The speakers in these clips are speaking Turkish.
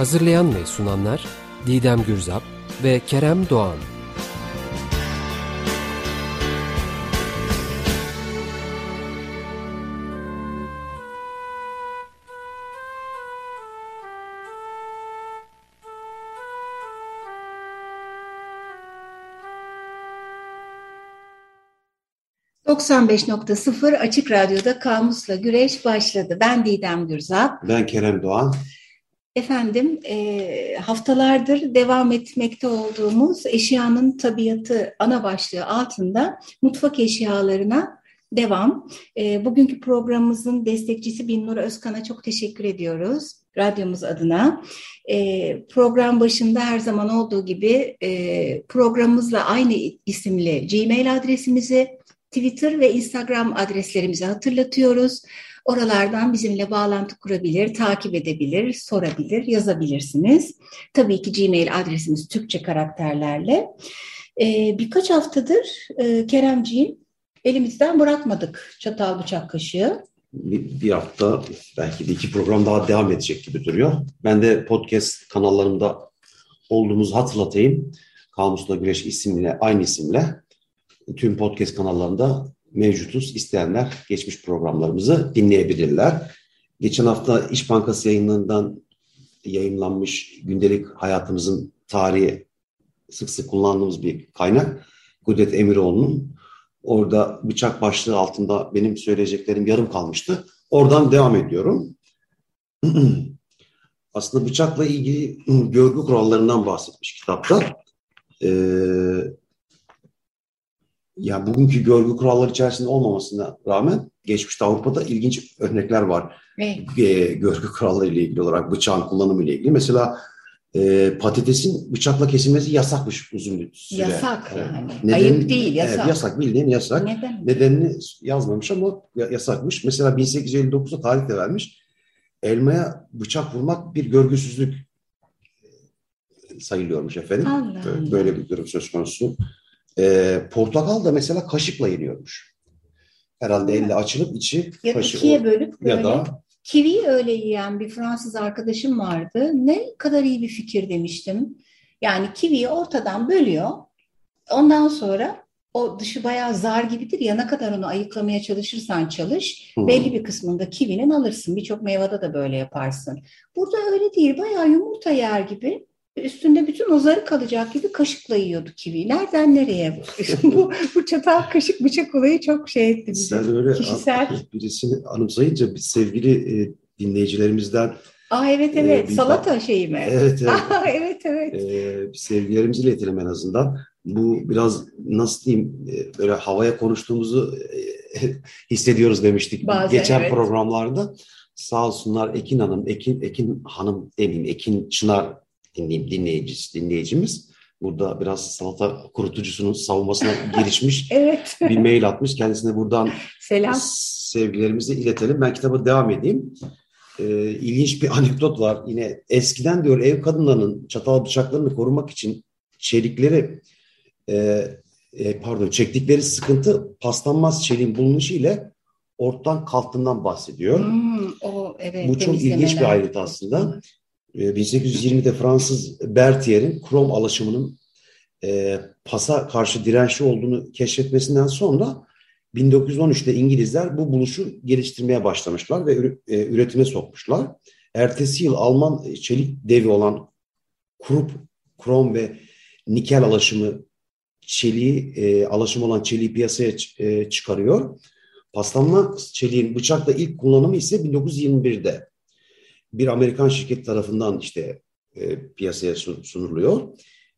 Hazırlayan ve sunanlar Didem Gürzap ve Kerem Doğan. ...95.0 Açık Radyo'da Kamus'la Güreş başladı. Ben Didem Gürzap. Ben Kerem Doğan. Efendim e, haftalardır devam etmekte olduğumuz eşyanın tabiatı ana başlığı altında mutfak eşyalarına devam. E, bugünkü programımızın destekçisi Binnur Özkan'a çok teşekkür ediyoruz radyomuz adına. E, program başında her zaman olduğu gibi e, programımızla aynı isimli Gmail adresimizi, Twitter ve Instagram adreslerimizi hatırlatıyoruz. Oralardan bizimle bağlantı kurabilir, takip edebilir, sorabilir, yazabilirsiniz. Tabii ki Gmail adresimiz Türkçe karakterlerle. Ee, birkaç haftadır e, Keremciğim elimizden bırakmadık çatal bıçak kaşığı. Bir, bir hafta belki de iki program daha devam edecek gibi duruyor. Ben de podcast kanallarımda olduğumuzu hatırlatayım. Kamusla Güreş isimle, aynı isimle tüm podcast kanallarında mevcutuz. İsteyenler geçmiş programlarımızı dinleyebilirler. Geçen hafta İş Bankası yayınlarından yayınlanmış gündelik hayatımızın tarihi sık sık kullandığımız bir kaynak. Kudret Emiroğlu'nun orada bıçak başlığı altında benim söyleyeceklerim yarım kalmıştı. Oradan devam ediyorum. Aslında bıçakla ilgili görgü kurallarından bahsetmiş kitapta. Ee, yani bugünkü görgü kuralları içerisinde olmamasına rağmen geçmişte Avrupa'da ilginç örnekler var. Evet. E, görgü kuralları ile ilgili olarak bıçağın kullanımı ile ilgili. Mesela e, patatesin bıçakla kesilmesi yasakmış uzun bir süre. Yasak yani. Neden, Ayıp değil yasak. Evet, yasak bildiğin yasak. Neden? Nedenini yazmamış ama yasakmış. Mesela 1859'da tarih de vermiş. Elmaya bıçak vurmak bir görgüsüzlük sayılıyormuş efendim. Allah Böyle Allah. bir durum söz konusu. E, portakal da mesela kaşıkla yeniyormuş. Herhalde elle açılıp içi ya kaşık. ikiye bölüp böyle. Ya da Kivi öyle yiyen bir Fransız arkadaşım vardı. Ne kadar iyi bir fikir demiştim. Yani kiviyi ortadan bölüyor. Ondan sonra o dışı bayağı zar gibidir ya ne kadar onu ayıklamaya çalışırsan çalış hmm. belli bir kısmında kivinin alırsın. Birçok meyvada da böyle yaparsın. Burada öyle değil bayağı yumurta yer gibi üstünde bütün o zarı kalacak gibi kaşıkla yiyordu kivi. Nereden nereye? bu, bu çatal kaşık bıçak olayı çok şey etti bizi. Sen öyle Kişisel... birisini anımsayınca bir sevgili e, dinleyicilerimizden Aa evet e, evet. E, Salata şeyi mi? Evet evet. Aa, evet evet. E, sevgilerimizi iletelim en azından. Bu biraz nasıl diyeyim e, böyle havaya konuştuğumuzu e, hissediyoruz demiştik Bazen, geçen evet. programlarda. Sağ olsunlar Ekin Hanım, Ekin Ekin Hanım demeyeyim, Ekin Çınar dinleyim, dinleyicisi, dinleyicimiz. Burada biraz salata kurutucusunun savunmasına girişmiş. evet. Bir mail atmış. Kendisine buradan Selam. sevgilerimizi iletelim. Ben kitaba devam edeyim. Ee, ilginç bir anekdot var. Yine eskiden diyor ev kadınlarının çatal bıçaklarını korumak için çelikleri e, e, pardon çektikleri sıkıntı paslanmaz çeliğin bulunuşu ile ortadan kalktığından bahsediyor. Hmm, o, evet, Bu çok ilginç bir ayrıntı aslında. 1820'de ee, Fransız Berthier'in krom alaşımının e, pasa karşı dirençli olduğunu keşfetmesinden sonra 1913'te İngilizler bu buluşu geliştirmeye başlamışlar ve e, üretime sokmuşlar. Ertesi yıl Alman çelik devi olan Krupp, krom ve nikel alaşımı çeliği, e, alaşım olan çeliği piyasaya e, çıkarıyor. Paslanma çeliğin bıçakla ilk kullanımı ise 1921'de bir Amerikan şirket tarafından işte e, piyasaya sunuluyor.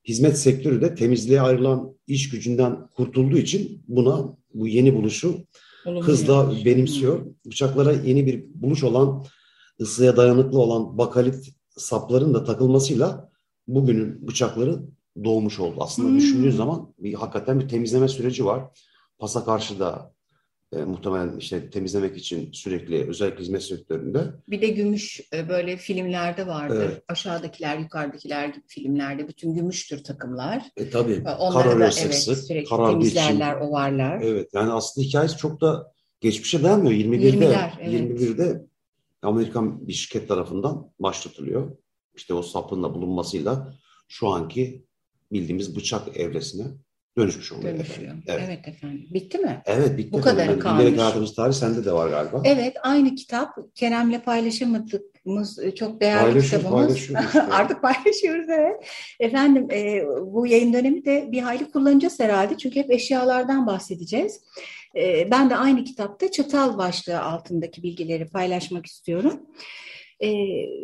Hizmet sektörü de temizliğe ayrılan iş gücünden kurtulduğu için buna bu yeni buluşu Olumlu hızla benimsiyor. Bıçaklara yeni bir buluş olan, ısıya dayanıklı olan bakalit sapların da takılmasıyla bugünün bıçakları doğmuş oldu. Aslında hmm. düşündüğün zaman bir hakikaten bir temizleme süreci var. Pasa karşı da e, muhtemelen işte temizlemek için sürekli özellikle hizmet sektöründe. Bir de gümüş e, böyle filmlerde vardır. Evet. Aşağıdakiler, yukarıdakiler gibi filmlerde bütün gümüştür takımlar. E tabii. E, onları da sık evet, sık sürekli temizlerler, için. ovarlar. Evet yani aslında hikayesi çok da geçmişe dayanmıyor. 21'de 20'ler, evet. 21'de Amerikan bir şirket tarafından başlatılıyor. İşte o sapınla bulunmasıyla şu anki bildiğimiz bıçak evresine dönüşmüş oluyor. Dönüşüyor. Efendim. Evet. evet efendim. Bitti mi? Evet bitti. Bu kadar yani kalmış. Bilerek hayatımız tarihi sende de var galiba. Evet aynı kitap. Kerem'le paylaşamadığımız çok değerli kitabımız. Işte. Artık paylaşıyoruz evet. Efendim e, bu yayın dönemi de bir hayli kullanacağız herhalde. Çünkü hep eşyalardan bahsedeceğiz. E, ben de aynı kitapta çatal başlığı altındaki bilgileri paylaşmak istiyorum. E,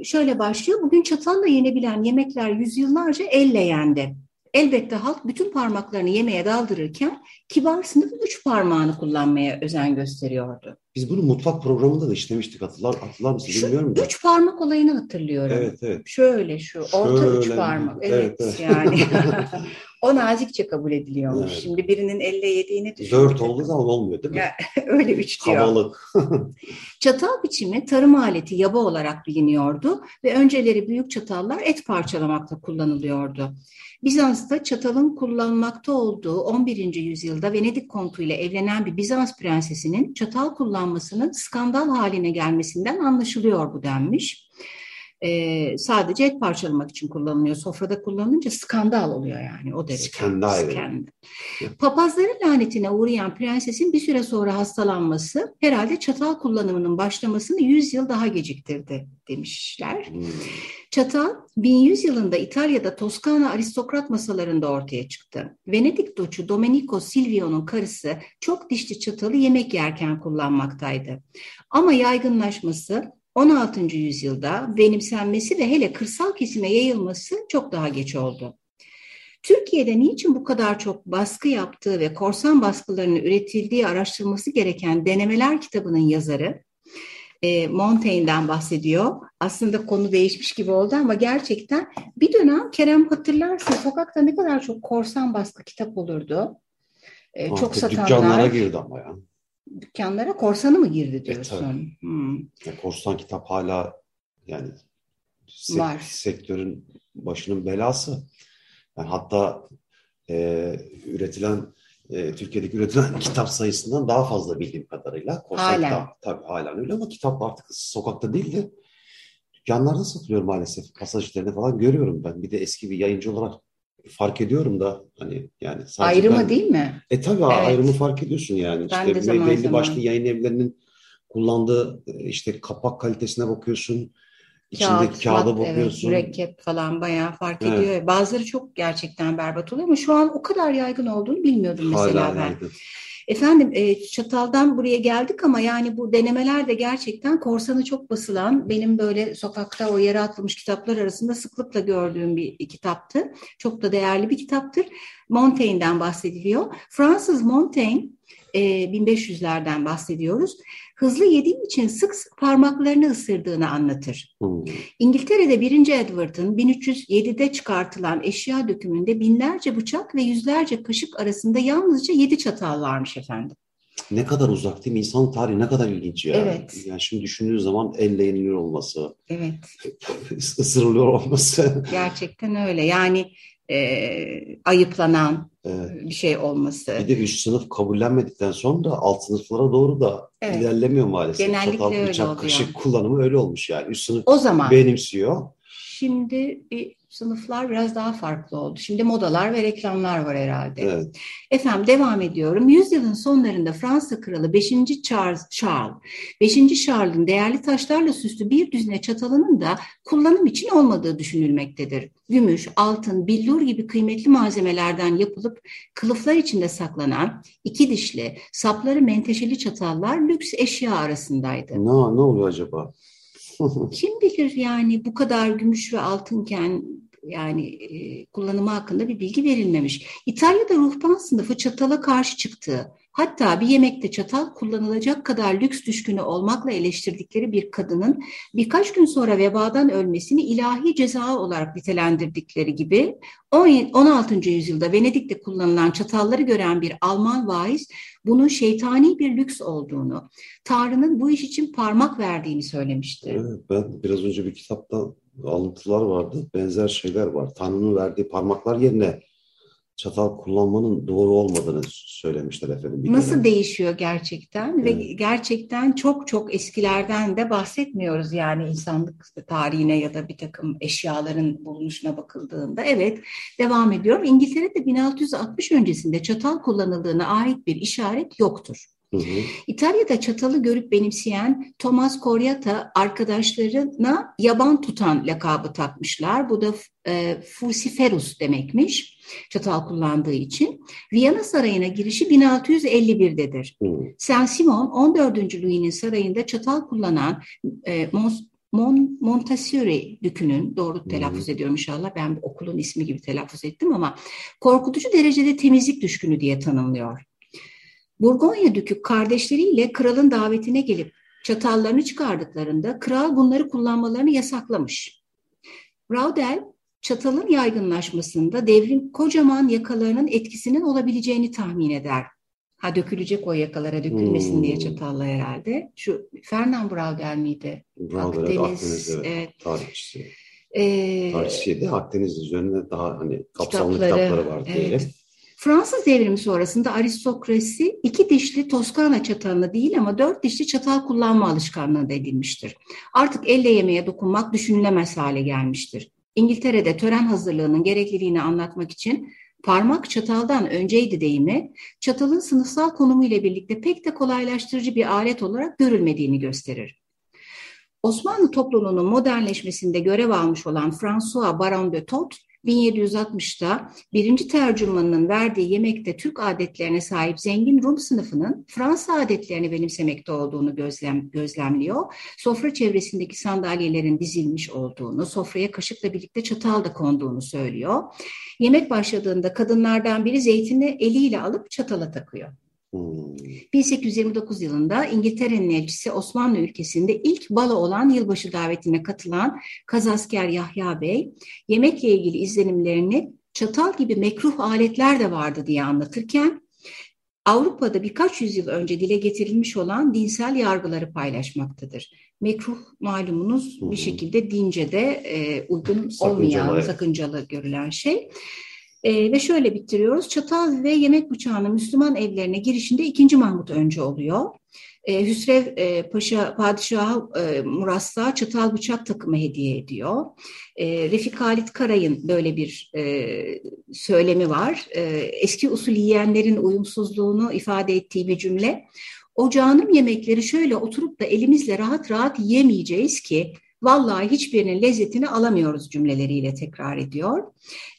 şöyle başlıyor. Bugün çatalla yenebilen yemekler yüzyıllarca elle yendi. Elbette halk bütün parmaklarını yemeğe daldırırken kibar sınıf üç parmağını kullanmaya özen gösteriyordu. Biz bunu mutfak programında da işlemiştik hatırlar, hatırlar mısın şu bilmiyorum da. Üç parmak olayını hatırlıyorum. Evet evet. Şöyle şu orta Şöyle. üç parmak. Evet, evet, yani. o nazikçe kabul ediliyormuş. Evet. Şimdi birinin elle yediğini düşün. Dört olduğu zaman olmuyor değil mi? Ya, öyle üç diyor. Havalık. Çatal biçimi tarım aleti yaba olarak biliniyordu ve önceleri büyük çatallar et parçalamakta kullanılıyordu. Bizans'ta çatalın kullanılmakta olduğu 11. yüzyılda Venedik kontu ile evlenen bir Bizans prensesinin çatal kullanmasının skandal haline gelmesinden anlaşılıyor bu denmiş. Ee, sadece et parçalamak için kullanılıyor. Sofrada kullanınca skandal oluyor yani o derece. Skandal. skandal. Papazların lanetine uğrayan prensesin bir süre sonra hastalanması herhalde çatal kullanımının başlamasını 100 yıl daha geciktirdi demişler. Hmm. Çatal 1100 yılında İtalya'da Toskana aristokrat masalarında ortaya çıktı. Venedik doçu Domenico Silvio'nun karısı çok dişli çatalı yemek yerken kullanmaktaydı. Ama yaygınlaşması 16. yüzyılda benimsenmesi ve hele kırsal kesime yayılması çok daha geç oldu. Türkiye'de niçin bu kadar çok baskı yaptığı ve korsan baskılarının üretildiği araştırılması gereken denemeler kitabının yazarı e, Montaigne'den bahsediyor. Aslında konu değişmiş gibi oldu ama gerçekten bir dönem Kerem hatırlarsın sokakta ne kadar çok korsan baskı kitap olurdu. E, çok satanlar. Dükkanlara girdi ama ya. Dükkanlara korsanı mı girdi e, diyorsun? E, hmm. ya, korsan kitap hala yani sek- Var. sektörün başının belası. Yani hatta e, üretilen e, Türkiye'deki üretilen kitap sayısından daha fazla bildiğim kadarıyla. Korsan halen. Kitap, tabii halen öyle ama kitap artık sokakta değil de dükkanlarda satılıyor maalesef. Pasajlarını falan görüyorum ben. Bir de eski bir yayıncı olarak fark ediyorum da hani yani ayrımı ben, değil mi? E tabii evet. ayrımı fark ediyorsun yani. Ben işte de zaman belli zaman. başlı yayın evlerinin kullandığı e, işte kapak kalitesine bakıyorsun İçindeki Kağıt, kağıda bakıyorsun. Evet, mürekkep falan bayağı fark evet. ediyor. Bazıları çok gerçekten berbat oluyor ama şu an o kadar yaygın olduğunu bilmiyordum mesela Hala ben. Yaygın. Efendim e, Çatal'dan buraya geldik ama yani bu denemeler de gerçekten korsanı çok basılan benim böyle sokakta o yere atılmış kitaplar arasında sıklıkla gördüğüm bir kitaptı. Çok da değerli bir kitaptır. Montaigne'den bahsediliyor. Fransız Montaigne 1500'lerden bahsediyoruz hızlı yediği için sık sık parmaklarını ısırdığını anlatır. Hmm. İngiltere'de 1. Edward'ın 1307'de çıkartılan eşya dökümünde binlerce bıçak ve yüzlerce kaşık arasında yalnızca 7 çatal varmış efendim. Ne kadar uzak değil mi? İnsan tarihi ne kadar ilginç ya. Evet. Yani şimdi düşündüğün zaman elle yeniliyor olması. Evet. ısırılıyor olması. Gerçekten öyle. Yani e, ayıplanan evet. bir şey olması. Bir de üst sınıf kabullenmedikten sonra da alt sınıflara doğru da evet. ilerlemiyor maalesef. Genellikle Çatal, öyle bıçak, oluyor. kaşık kullanımı öyle olmuş yani. Üst sınıf o zaman, benimsiyor. Şimdi bir sınıflar biraz daha farklı oldu. Şimdi modalar ve reklamlar var herhalde. Evet. Efendim devam ediyorum. Yüzyılın sonlarında Fransa kralı 5. Charles, Charles 5. Charles'ın değerli taşlarla süslü bir düzine çatalının da kullanım için olmadığı düşünülmektedir. Gümüş, altın, billur gibi kıymetli malzemelerden yapılıp kılıflar içinde saklanan iki dişli, sapları menteşeli çatallar lüks eşya arasındaydı. Ne, ne oluyor acaba? Kim bilir yani bu kadar gümüş ve altınken yani e, kullanımı hakkında bir bilgi verilmemiş. İtalya'da ruhban sınıfı çatala karşı çıktı Hatta bir yemekte çatal kullanılacak kadar lüks düşkünü olmakla eleştirdikleri bir kadının birkaç gün sonra vebadan ölmesini ilahi ceza olarak nitelendirdikleri gibi 16. yüzyılda Venedik'te kullanılan çatalları gören bir Alman vaiz bunun şeytani bir lüks olduğunu, Tanrı'nın bu iş için parmak verdiğini söylemişti. Evet, ben biraz önce bir kitapta alıntılar vardı. Benzer şeyler var. Tanrı'nın verdiği parmaklar yerine çatal kullanmanın doğru olmadığını söylemişler efendim. Bir Nasıl dönem. değişiyor gerçekten evet. ve gerçekten çok çok eskilerden de bahsetmiyoruz yani insanlık tarihine ya da bir takım eşyaların bulunuşuna bakıldığında. Evet devam ediyorum. İngiltere'de 1660 öncesinde çatal kullanıldığına ait bir işaret yoktur. Hı hı. İtalya'da çatalı görüp benimseyen Thomas Coriata arkadaşlarına yaban tutan lakabı takmışlar. Bu da e, Fusiferus demekmiş çatal kullandığı için. Viyana Sarayı'na girişi 1651'dedir. Hı. Saint Simon 14. Louis'nin sarayında çatal kullanan e, Mons Mon, Montasuri dükünün, doğru telaffuz ediyorum inşallah, ben okulun ismi gibi telaffuz ettim ama korkutucu derecede temizlik düşkünü diye tanımlıyor. Burgonya Dükü kardeşleriyle kralın davetine gelip çatallarını çıkardıklarında kral bunları kullanmalarını yasaklamış. Raudel çatalın yaygınlaşmasında devrin kocaman yakalarının etkisinin olabileceğini tahmin eder. Ha dökülecek o yakalara dökülmesin hmm. diye çatalla herhalde. Şu Fernand Braudel miydi? Braudel Akdeniz, Akdeniz evet, evet. tarihçisi. Ee, Tarihçiydi. Akdeniz üzerine daha hani kapsamlı kitapları, kitapları var diyelim. Evet. Fransız devrimi sonrasında aristokrasi iki dişli Toskana çatalını değil ama dört dişli çatal kullanma alışkanlığına edilmiştir. Artık elle yemeğe dokunmak düşünülemez hale gelmiştir. İngiltere'de tören hazırlığının gerekliliğini anlatmak için parmak çataldan önceydi deyimi, çatalın sınıfsal konumu ile birlikte pek de kolaylaştırıcı bir alet olarak görülmediğini gösterir. Osmanlı toplumunun modernleşmesinde görev almış olan François Baron de Thot, 1760'da birinci tercümanının verdiği yemekte Türk adetlerine sahip zengin Rum sınıfının Fransa adetlerini benimsemekte olduğunu gözlem, gözlemliyor. Sofra çevresindeki sandalyelerin dizilmiş olduğunu, sofraya kaşıkla birlikte çatal da konduğunu söylüyor. Yemek başladığında kadınlardan biri zeytini eliyle alıp çatala takıyor. 1829 hmm. yılında İngiltere'nin elçisi Osmanlı ülkesinde ilk balo olan yılbaşı davetine katılan Kazasker Yahya Bey, yemekle ilgili izlenimlerini çatal gibi mekruh aletler de vardı diye anlatırken, Avrupa'da birkaç yüzyıl önce dile getirilmiş olan dinsel yargıları paylaşmaktadır. Mekruh malumunuz bir şekilde dince de e, uygun sakıncalı, olmayan, sakıncalı görülen şey. E, ve şöyle bitiriyoruz. Çatal ve yemek bıçağının Müslüman evlerine girişinde 2. Mahmut önce oluyor. E, Hüsrev e, Paşa Padişah'a e, Murassa çatal bıçak takımı hediye ediyor. E, Refik Halit Karay'ın böyle bir e, söylemi var. E, eski usul yiyenlerin uyumsuzluğunu ifade ettiği bir cümle. O yemekleri şöyle oturup da elimizle rahat rahat yemeyeceğiz ki vallahi hiçbirinin lezzetini alamıyoruz cümleleriyle tekrar ediyor.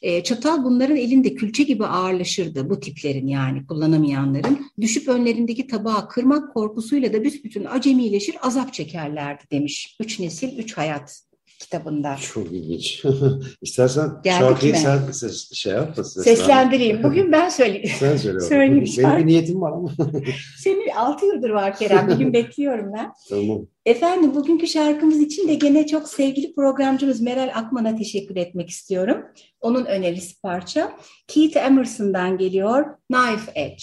E, çatal bunların elinde külçe gibi ağırlaşırdı bu tiplerin yani kullanamayanların. Düşüp önlerindeki tabağı kırmak korkusuyla da büsbütün acemileşir azap çekerlerdi demiş. Üç nesil, üç hayat kitabında. Çok ilginç. İstersen Geldik şarkıyı mi? sen ses, şey yap seslendireyim. Bugün ben söyleyeyim. Sen söyle. Söyleyeyim. Benim bir niyetim var ama. Senin altı yıldır var Kerem. Bir gün bekliyorum ben. Tamam. Efendim bugünkü şarkımız için de gene çok sevgili programcımız Meral Akman'a teşekkür etmek istiyorum. Onun önerisi parça. Keith Emerson'dan geliyor Knife Edge.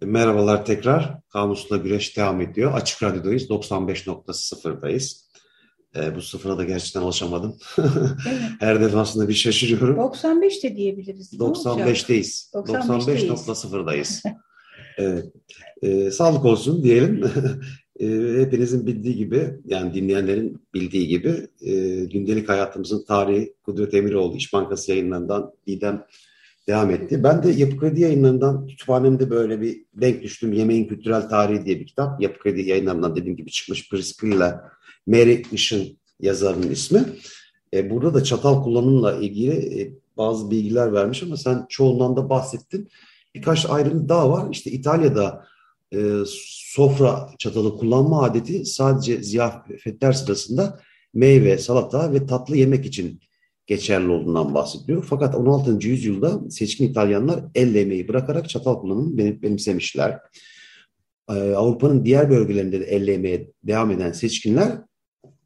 Merhabalar tekrar. Kamusla Güreş devam ediyor. Açık Radyo'dayız. 95.0'dayız. E, bu sıfıra da gerçekten alışamadım. Her defasında bir şaşırıyorum. 95 de diyebiliriz. 95'teyiz. 95.0'dayız. evet. E, sağlık olsun diyelim. e, hepinizin bildiği gibi, yani dinleyenlerin bildiği gibi e, gündelik hayatımızın tarihi Kudret Emiroğlu İş Bankası yayınlarından Didem devam etti. Ben de Yapı Kredi yayınlarından kütüphanemde böyle bir denk düştüm. Yemeğin Kültürel Tarihi diye bir kitap. Yapı Kredi yayınlarından dediğim gibi çıkmış Priscilla Mary Işın yazarının ismi. E, burada da çatal kullanımla ilgili e, bazı bilgiler vermiş ama sen çoğundan da bahsettin. Birkaç ayrıntı daha var. İşte İtalya'da e, sofra çatalı kullanma adeti sadece ziyafetler sırasında meyve, salata ve tatlı yemek için geçerli olduğundan bahsediyor. Fakat 16. yüzyılda seçkin İtalyanlar el yemeği bırakarak çatal kullanımını benimsemişler. Ee, Avrupa'nın diğer bölgelerinde de el yemeğe devam eden seçkinler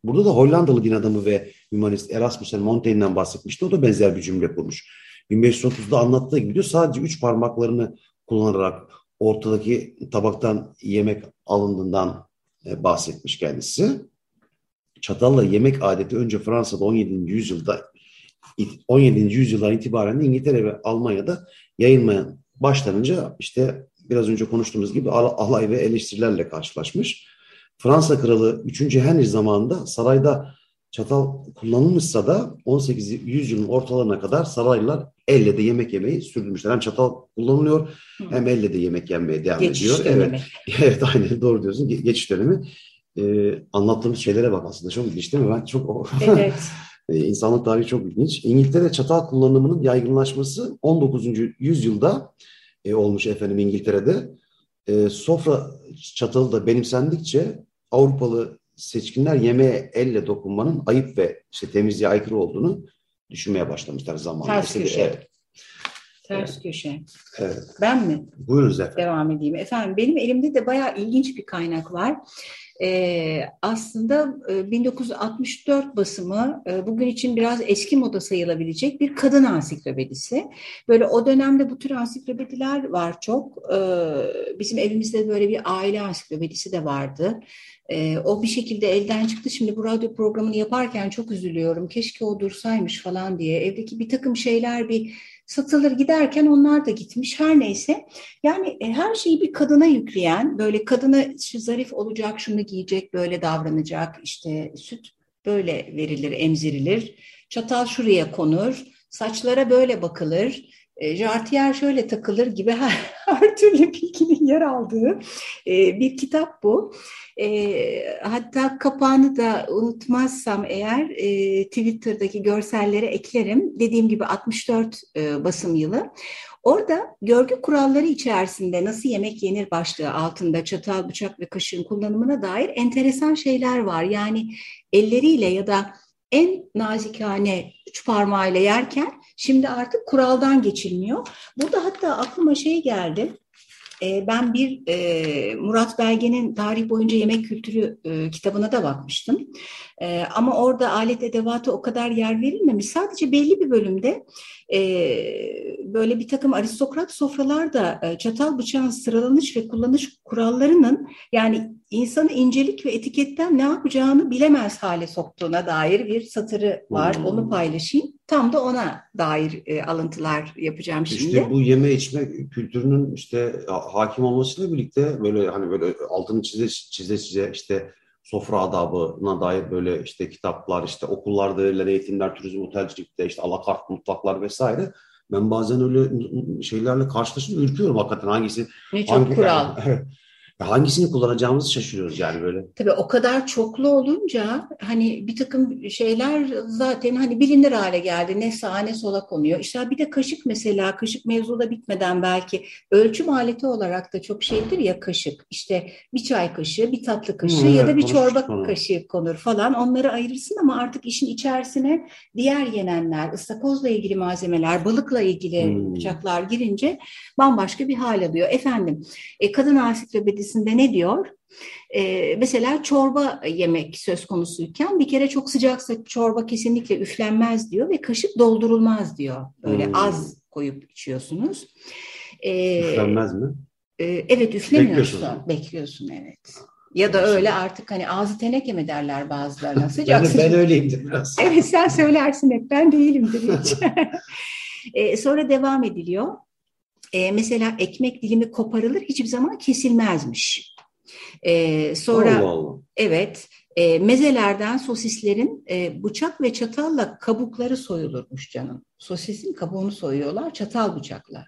burada da Hollandalı din adamı ve hümanist Erasmus Montaigne'den bahsetmişti. O da benzer bir cümle kurmuş. 1530'da anlattığı gibi diyor sadece üç parmaklarını kullanarak ortadaki tabaktan yemek alındığından e, bahsetmiş kendisi. Çatalla yemek adeti önce Fransa'da 17. yüzyılda 17. yüzyıldan itibaren İngiltere ve Almanya'da yayılmaya başlanınca işte biraz önce konuştuğumuz gibi alay ve eleştirilerle karşılaşmış. Fransa kralı 3. Henry zamanında sarayda çatal kullanılmışsa da 18. yüzyılın ortalarına kadar saraylar elle de yemek yemeyi sürdürmüşler. Hem çatal kullanılıyor hem elle de yemek yenmeye devam Geçiş ediyor. Dönemi. Evet, evet aynen doğru diyorsun. Ge- geçiş dönemi. Ee, anlattığımız şeylere bak aslında çok ilginç değil mi? Ben çok Evet. Ee, İnsanlık tarihi çok ilginç. İngiltere çatal kullanımının yaygınlaşması 19. yüzyılda e, olmuş efendim İngiltere'de. E, sofra çatalı da benimsendikçe Avrupalı seçkinler yemeğe elle dokunmanın ayıp ve işte temizliğe aykırı olduğunu düşünmeye başlamışlar zamanla. Ters köşe. Evet, Ters köşe. evet. Ben mi? Buyurunuz efendim. devam edeyim. Efendim benim elimde de bayağı ilginç bir kaynak var. Ee, aslında e, 1964 basımı e, bugün için biraz eski moda sayılabilecek bir kadın ansiklopedisi. Böyle o dönemde bu tür ansiklopediler var çok. Ee, bizim evimizde böyle bir aile ansiklopedisi de vardı. Ee, o bir şekilde elden çıktı. Şimdi bu radyo programını yaparken çok üzülüyorum. Keşke o dursaymış falan diye. Evdeki bir takım şeyler bir satılır giderken onlar da gitmiş. Her neyse yani e, her şeyi bir kadına yükleyen böyle kadına şu zarif olacak şunu giyecek böyle davranacak işte süt böyle verilir emzirilir. Çatal şuraya konur. Saçlara böyle bakılır. E, jartiyer şöyle takılır gibi her, her türlü bilginin yer aldığı e, bir kitap bu. E, hatta kapağını da unutmazsam eğer Twitter'daki görsellere eklerim. Dediğim gibi 64 e, basım yılı. Orada görgü kuralları içerisinde nasıl yemek yenir başlığı altında çatal, bıçak ve kaşığın kullanımına dair enteresan şeyler var. Yani elleriyle ya da en nazikane üç parmağıyla yerken şimdi artık kuraldan geçilmiyor. Burada hatta aklıma şey geldi. Ee, ben bir e, Murat Belge'nin tarih boyunca yemek kültürü e, kitabına da bakmıştım. E, ama orada alet edevatı o kadar yer verilmemiş. Sadece belli bir bölümde e, böyle bir takım aristokrat sofralarda e, çatal bıçağın sıralanış ve kullanış kurallarının yani insanı incelik ve etiketten ne yapacağını bilemez hale soktuğuna dair bir satırı var. Hmm. Onu paylaşayım. Tam da ona dair e, alıntılar yapacağım şimdi. İşte bu yeme içme kültürünün işte hakim olmasıyla birlikte böyle hani böyle altını çize çize çize işte sofra adabına dair böyle işte kitaplar, işte okullarda verilen eğitimler, turizm otelcilikte işte alakart mutfaklar vesaire. Ben bazen öyle şeylerle karşılaşıp ürküyorum hakikaten hangisi. Ne çok hangi, kural. Evet hangisini kullanacağımızı şaşırıyoruz yani böyle. Tabii o kadar çoklu olunca hani bir takım şeyler zaten hani bilinir hale geldi. Ne sağa ne sola konuyor. İşte bir de kaşık mesela kaşık mevzu da bitmeden belki ölçüm aleti olarak da çok şeydir ya kaşık. İşte bir çay kaşığı, bir tatlı kaşığı hmm, ya da bir çorba konu. kaşığı konur falan. Onları ayırırsın ama artık işin içerisine diğer yenenler, ıstakozla ilgili malzemeler, balıkla ilgili hmm. bıçaklar girince bambaşka bir hal alıyor. Efendim, e, kadın ansiklopedisi maddesinde ne diyor? Ee, mesela çorba yemek söz konusuyken bir kere çok sıcaksa çorba kesinlikle üflenmez diyor ve kaşık doldurulmaz diyor. Böyle hmm. az koyup içiyorsunuz. Ee, üflenmez mi? E, evet üflemiyorsun. Bekliyorsun. Bekliyorsun evet. Ya da öyle artık hani ağzı teneke mi derler bazılarına sıcak ben, ben öyleyimdir biraz. Evet sen söylersin hep ben değilimdir hiç. ee, sonra devam ediliyor e, mesela ekmek dilimi koparılır hiçbir zaman kesilmezmiş. E, sonra Allah Allah. evet e, mezelerden sosislerin e, bıçak ve çatalla kabukları soyulurmuş canım. Sosisin kabuğunu soyuyorlar çatal bıçakla.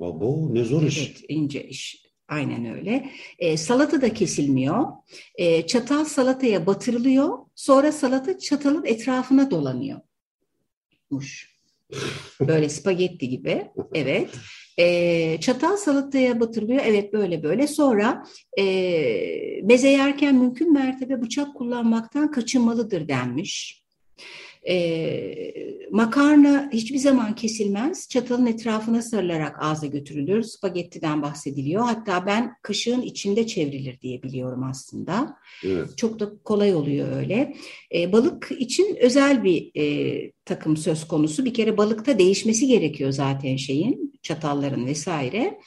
Bu ne zor iş. Evet ince iş. Aynen öyle. E, salata da kesilmiyor. E, çatal salataya batırılıyor. Sonra salata çatalın etrafına dolanıyor. Böyle spagetti gibi. Evet. E, çatal salataya batırılıyor. Evet böyle böyle. Sonra e, meze yerken mümkün mertebe bıçak kullanmaktan kaçınmalıdır denmiş. E, makarna hiçbir zaman kesilmez. Çatalın etrafına sarılarak ağza götürülür. Spagettiden bahsediliyor. Hatta ben kaşığın içinde çevrilir diye biliyorum aslında. Evet. Çok da kolay oluyor öyle. E, balık için özel bir e, takım söz konusu. Bir kere balıkta değişmesi gerekiyor zaten şeyin, çatalların vesaire.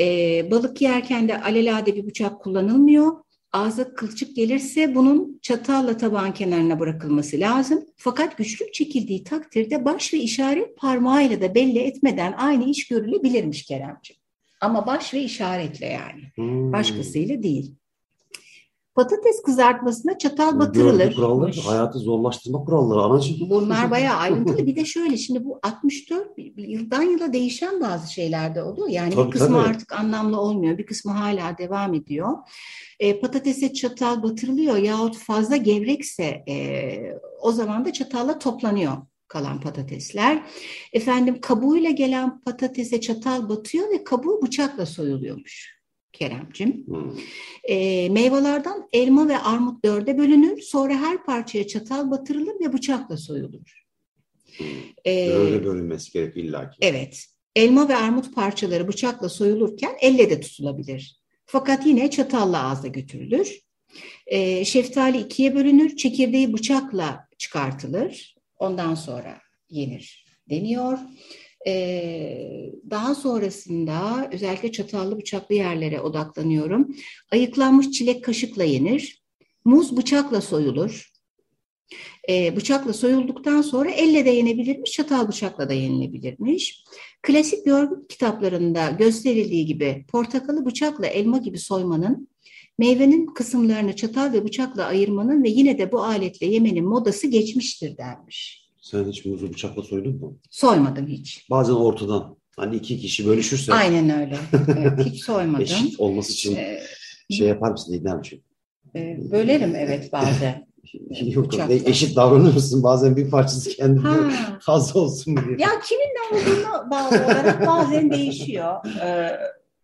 E, balık yerken de alelade bir bıçak kullanılmıyor ağza kılçık gelirse bunun çatalla tabağın kenarına bırakılması lazım. Fakat güçlük çekildiği takdirde baş ve işaret parmağıyla da belli etmeden aynı iş görülebilirmiş Keremciğim. Ama baş ve işaretle yani. Hmm. Başkasıyla değil. Patates kızartmasına çatal batırılır. Gördü kurallar, hayatı zorlaştırma kuralları anacığım. Bunlar bayağı ayrıntılı. Bir de şöyle şimdi bu 64 yıldan yıla değişen bazı şeylerde oluyor. Yani tabii, bir kısmı tabii. artık anlamlı olmuyor. Bir kısmı hala devam ediyor. E, patatese çatal batırılıyor yahut fazla gevrekse e, o zaman da çatalla toplanıyor kalan patatesler. Efendim kabuğuyla gelen patatese çatal batıyor ve kabuğu bıçakla soyuluyormuş. Keremcim. Hmm. E, meyvelerden elma ve armut dörde bölünür. Sonra her parçaya çatal batırılır ve bıçakla soyulur. Hmm. E, Dörde bölünmesi gerek illa ki. Evet. Elma ve armut parçaları bıçakla soyulurken elle de tutulabilir. Fakat yine çatalla ağza götürülür. E, şeftali ikiye bölünür. Çekirdeği bıçakla çıkartılır. Ondan sonra yenir deniyor. Daha sonrasında özellikle çatallı bıçaklı yerlere odaklanıyorum. Ayıklanmış çilek kaşıkla yenir. Muz bıçakla soyulur. Bıçakla soyulduktan sonra elle de yenebilirmiş, çatal bıçakla da yenilebilirmiş. Klasik görgü kitaplarında gösterildiği gibi portakalı bıçakla elma gibi soymanın, meyvenin kısımlarını çatal ve bıçakla ayırmanın ve yine de bu aletle yemenin modası geçmiştir denmiş. Sen hiç muzu bıçakla soydun mu? Soymadım hiç. Bazen ortadan. Hani iki kişi bölüşürse. Aynen öyle. Evet, hiç soymadım. Eşit olması için ee, şey yapar mısın İdemciğim? E, bölerim evet bazen. Yok, eşit davranır mısın? Bazen bir parçası kendine fazla olsun diye. Ya kimin ne olduğuna bağlı olarak bazen değişiyor. Ee,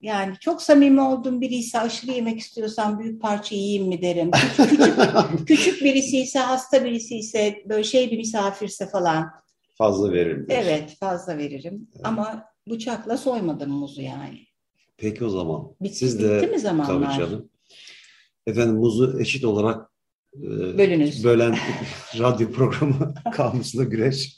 yani çok samimi olduğum biri ise aşırı yemek istiyorsam büyük parça yiyeyim mi derim. Küçük, küçük, küçük birisi ise hasta birisi ise böyle şey bir misafirse falan. Fazla veririm. Evet fazla veririm evet. ama bıçakla soymadım muzu yani. Peki o zaman. Bitti, Siz de bitti mi zamanlar? Tabii canım. Efendim muzu eşit olarak e, Bölünüz. bölen radyo programı Kamusla Güreş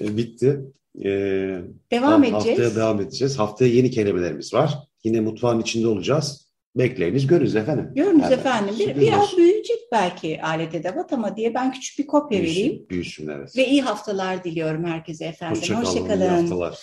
e, bitti. Ee, devam edeceğiz. Haftaya devam edeceğiz. Haftaya yeni kelimelerimiz var. Yine mutfağın içinde olacağız. Bekleyiniz, görürüz efendim. Görürüz yani, efendim. Bir, biraz büyüyecek belki alet edevat ama diye ben küçük bir kopya büyüsün, vereyim. Büyüsün evet. Ve iyi haftalar diliyorum herkese efendim. Hoşçakalın. Hoşça, Hoşça iyi haftalar.